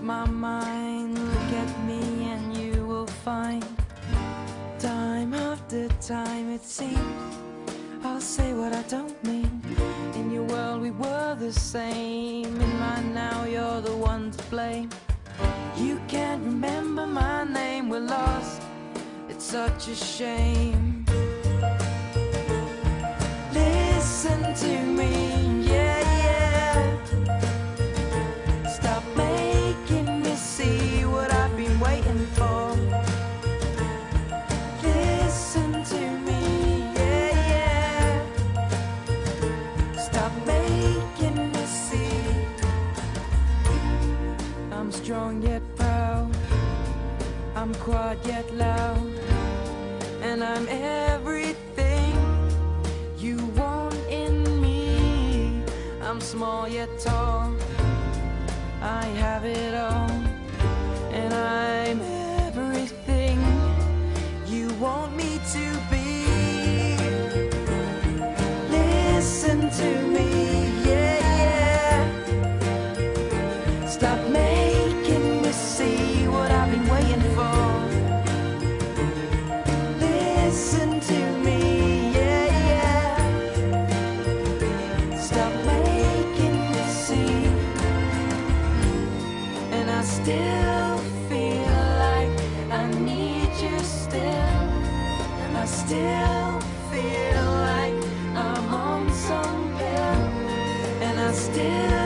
my mind. Look at me and you will find. Time after time it seems I'll say what I don't mean. In your world we were the same. In mine now you're the one to blame. You can't remember my name. We're lost. It's such a shame. I'm strong yet proud. I'm quiet yet loud. And I'm everything you want in me. I'm small yet tall. I have it all. And I'm everything you want me to be. Listen to me, yeah, yeah. Stop still feel like I need you still. And I still feel like I'm on some pill. And I still